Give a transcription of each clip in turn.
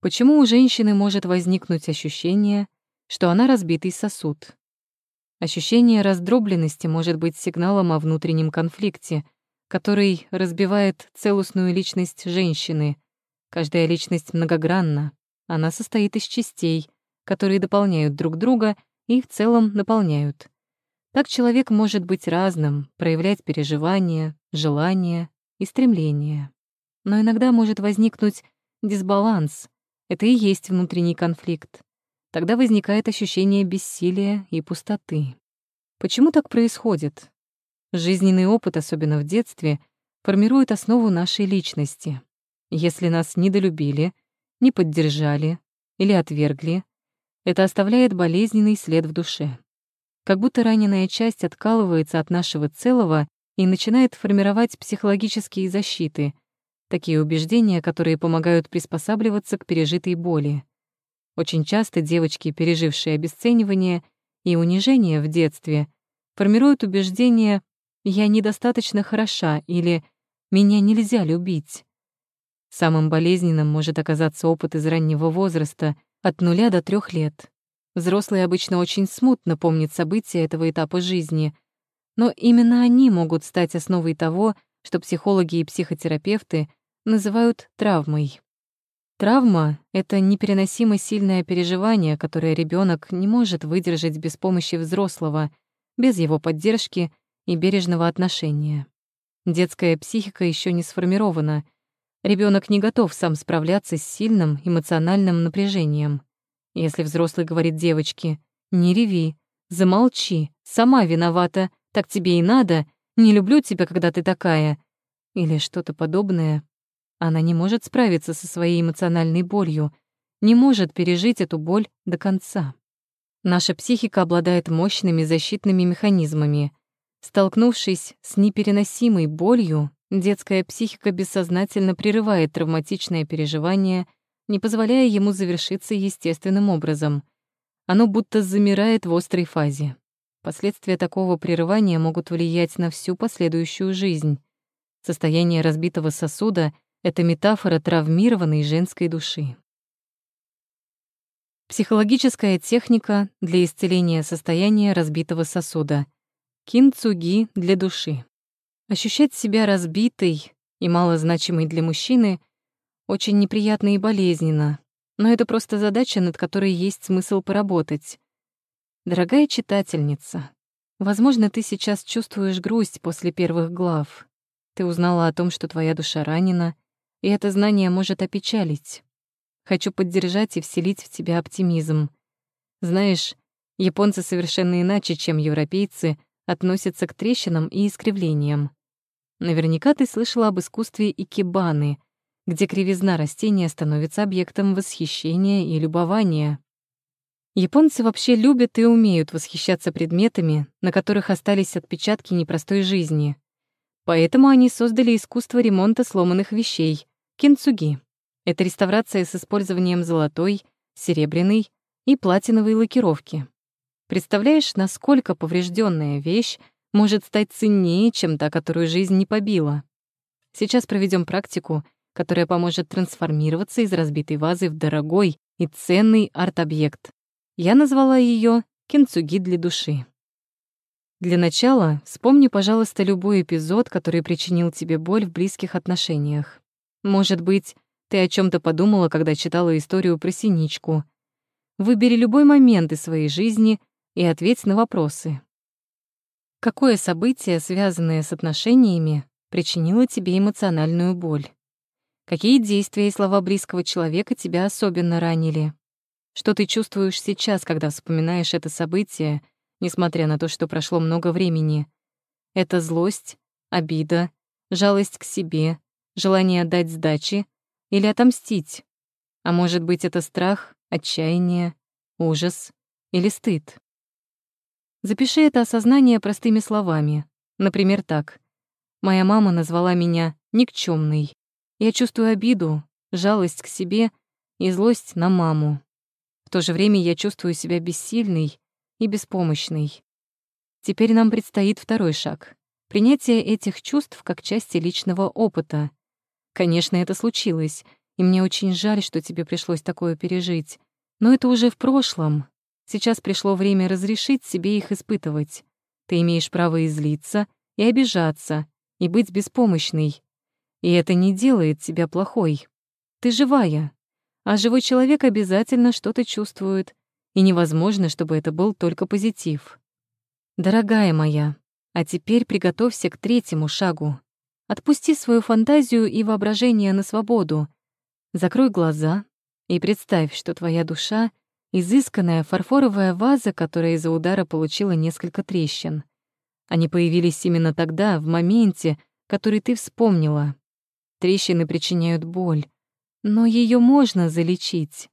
Почему у женщины может возникнуть ощущение, что она разбитый сосуд? Ощущение раздробленности может быть сигналом о внутреннем конфликте, который разбивает целостную личность женщины. Каждая личность многогранна. Она состоит из частей, которые дополняют друг друга и в целом наполняют. Так человек может быть разным, проявлять переживания, желания и стремления. Но иногда может возникнуть дисбаланс. Это и есть внутренний конфликт. Тогда возникает ощущение бессилия и пустоты. Почему так происходит? Жизненный опыт, особенно в детстве, формирует основу нашей личности. Если нас недолюбили, не поддержали или отвергли, это оставляет болезненный след в душе. Как будто раненая часть откалывается от нашего целого и начинает формировать психологические защиты, такие убеждения, которые помогают приспосабливаться к пережитой боли. Очень часто девочки, пережившие обесценивание и унижение в детстве, формируют убеждение «я недостаточно хороша» или «меня нельзя любить». Самым болезненным может оказаться опыт из раннего возраста, от нуля до трех лет. Взрослые обычно очень смутно помнят события этого этапа жизни, но именно они могут стать основой того, что психологи и психотерапевты называют травмой. Травма — это непереносимо сильное переживание, которое ребенок не может выдержать без помощи взрослого, без его поддержки и бережного отношения. Детская психика еще не сформирована. Ребенок не готов сам справляться с сильным эмоциональным напряжением. Если взрослый говорит девочке «Не реви, замолчи, сама виновата, так тебе и надо, не люблю тебя, когда ты такая», или что-то подобное, она не может справиться со своей эмоциональной болью, не может пережить эту боль до конца. Наша психика обладает мощными защитными механизмами. Столкнувшись с непереносимой болью, детская психика бессознательно прерывает травматичное переживание, не позволяя ему завершиться естественным образом. Оно будто замирает в острой фазе. Последствия такого прерывания могут влиять на всю последующую жизнь. Состояние разбитого сосуда — это метафора травмированной женской души. Психологическая техника для исцеления состояния разбитого сосуда. Кинцуги для души. Ощущать себя разбитой и малозначимой для мужчины очень неприятно и болезненно, но это просто задача, над которой есть смысл поработать. Дорогая читательница, возможно, ты сейчас чувствуешь грусть после первых глав. Ты узнала о том, что твоя душа ранена, и это знание может опечалить. Хочу поддержать и вселить в тебя оптимизм. Знаешь, японцы совершенно иначе, чем европейцы, относятся к трещинам и искривлениям. Наверняка ты слышала об искусстве икебаны, где кривизна растения становится объектом восхищения и любования. Японцы вообще любят и умеют восхищаться предметами, на которых остались отпечатки непростой жизни. Поэтому они создали искусство ремонта сломанных вещей, Кинцуги. Это реставрация с использованием золотой, серебряной и платиновой лакировки. Представляешь, насколько поврежденная вещь может стать ценнее, чем та, которую жизнь не побила. Сейчас проведем практику, которая поможет трансформироваться из разбитой вазы в дорогой и ценный арт-объект. Я назвала ее «Кинцуги для души». Для начала вспомни, пожалуйста, любой эпизод, который причинил тебе боль в близких отношениях. Может быть, ты о чем то подумала, когда читала историю про синичку. Выбери любой момент из своей жизни и ответь на вопросы. Какое событие, связанное с отношениями, причинило тебе эмоциональную боль? Какие действия и слова близкого человека тебя особенно ранили? Что ты чувствуешь сейчас, когда вспоминаешь это событие, несмотря на то, что прошло много времени? Это злость, обида, жалость к себе, желание отдать сдачи или отомстить. А может быть, это страх, отчаяние, ужас или стыд. Запиши это осознание простыми словами. Например, так. Моя мама назвала меня никчемной. Я чувствую обиду, жалость к себе и злость на маму. В то же время я чувствую себя бессильной и беспомощной. Теперь нам предстоит второй шаг — принятие этих чувств как части личного опыта. Конечно, это случилось, и мне очень жаль, что тебе пришлось такое пережить. Но это уже в прошлом. Сейчас пришло время разрешить себе их испытывать. Ты имеешь право излиться и обижаться, и быть беспомощной. И это не делает тебя плохой. Ты живая. А живой человек обязательно что-то чувствует, и невозможно, чтобы это был только позитив. Дорогая моя, а теперь приготовься к третьему шагу. Отпусти свою фантазию и воображение на свободу. Закрой глаза и представь, что твоя душа Изысканная фарфоровая ваза, которая из-за удара получила несколько трещин. Они появились именно тогда, в моменте, который ты вспомнила. Трещины причиняют боль, но ее можно залечить.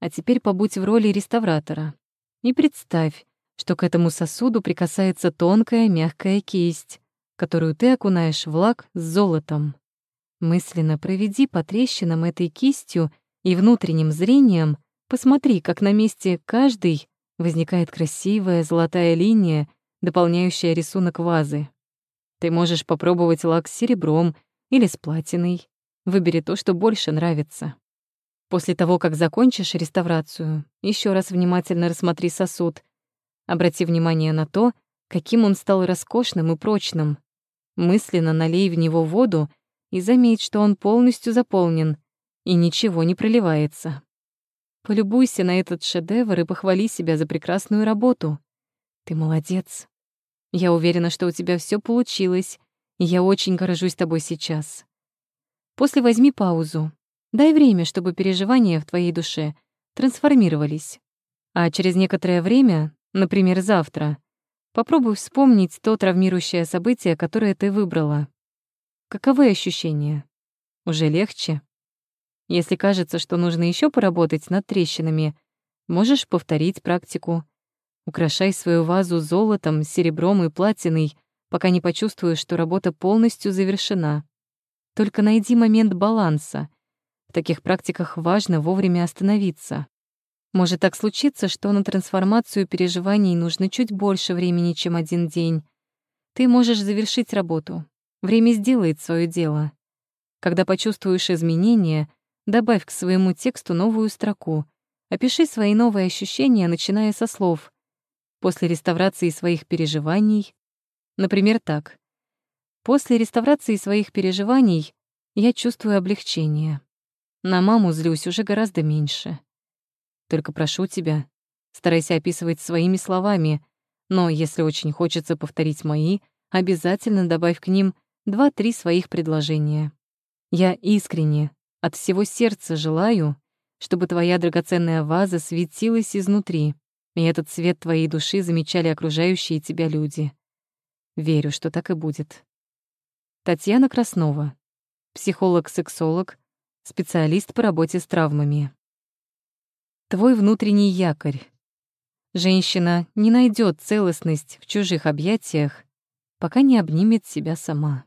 А теперь побудь в роли реставратора и представь, что к этому сосуду прикасается тонкая мягкая кисть, которую ты окунаешь в лак с золотом. Мысленно проведи по трещинам этой кистью и внутренним зрением Посмотри, как на месте каждой возникает красивая золотая линия, дополняющая рисунок вазы. Ты можешь попробовать лак с серебром или с платиной. Выбери то, что больше нравится. После того, как закончишь реставрацию, еще раз внимательно рассмотри сосуд. Обрати внимание на то, каким он стал роскошным и прочным. Мысленно налей в него воду и заметь, что он полностью заполнен и ничего не проливается. Полюбуйся на этот шедевр и похвали себя за прекрасную работу. Ты молодец. Я уверена, что у тебя все получилось, и я очень горжусь тобой сейчас. После возьми паузу. Дай время, чтобы переживания в твоей душе трансформировались. А через некоторое время, например, завтра, попробуй вспомнить то травмирующее событие, которое ты выбрала. Каковы ощущения? Уже легче? Если кажется, что нужно еще поработать над трещинами, можешь повторить практику. Украшай свою вазу золотом, серебром и платиной, пока не почувствуешь, что работа полностью завершена. Только найди момент баланса. В таких практиках важно вовремя остановиться. Может так случиться, что на трансформацию переживаний нужно чуть больше времени, чем один день. Ты можешь завершить работу. Время сделает свое дело. Когда почувствуешь изменения — Добавь к своему тексту новую строку. Опиши свои новые ощущения, начиная со слов. После реставрации своих переживаний. Например, так. После реставрации своих переживаний я чувствую облегчение. На маму злюсь уже гораздо меньше. Только прошу тебя, старайся описывать своими словами, но если очень хочется повторить мои, обязательно добавь к ним два-три своих предложения. Я искренне, от всего сердца желаю, чтобы твоя драгоценная ваза светилась изнутри, и этот свет твоей души замечали окружающие тебя люди. Верю, что так и будет. Татьяна Краснова, психолог-сексолог, специалист по работе с травмами. Твой внутренний якорь. Женщина не найдет целостность в чужих объятиях, пока не обнимет себя сама.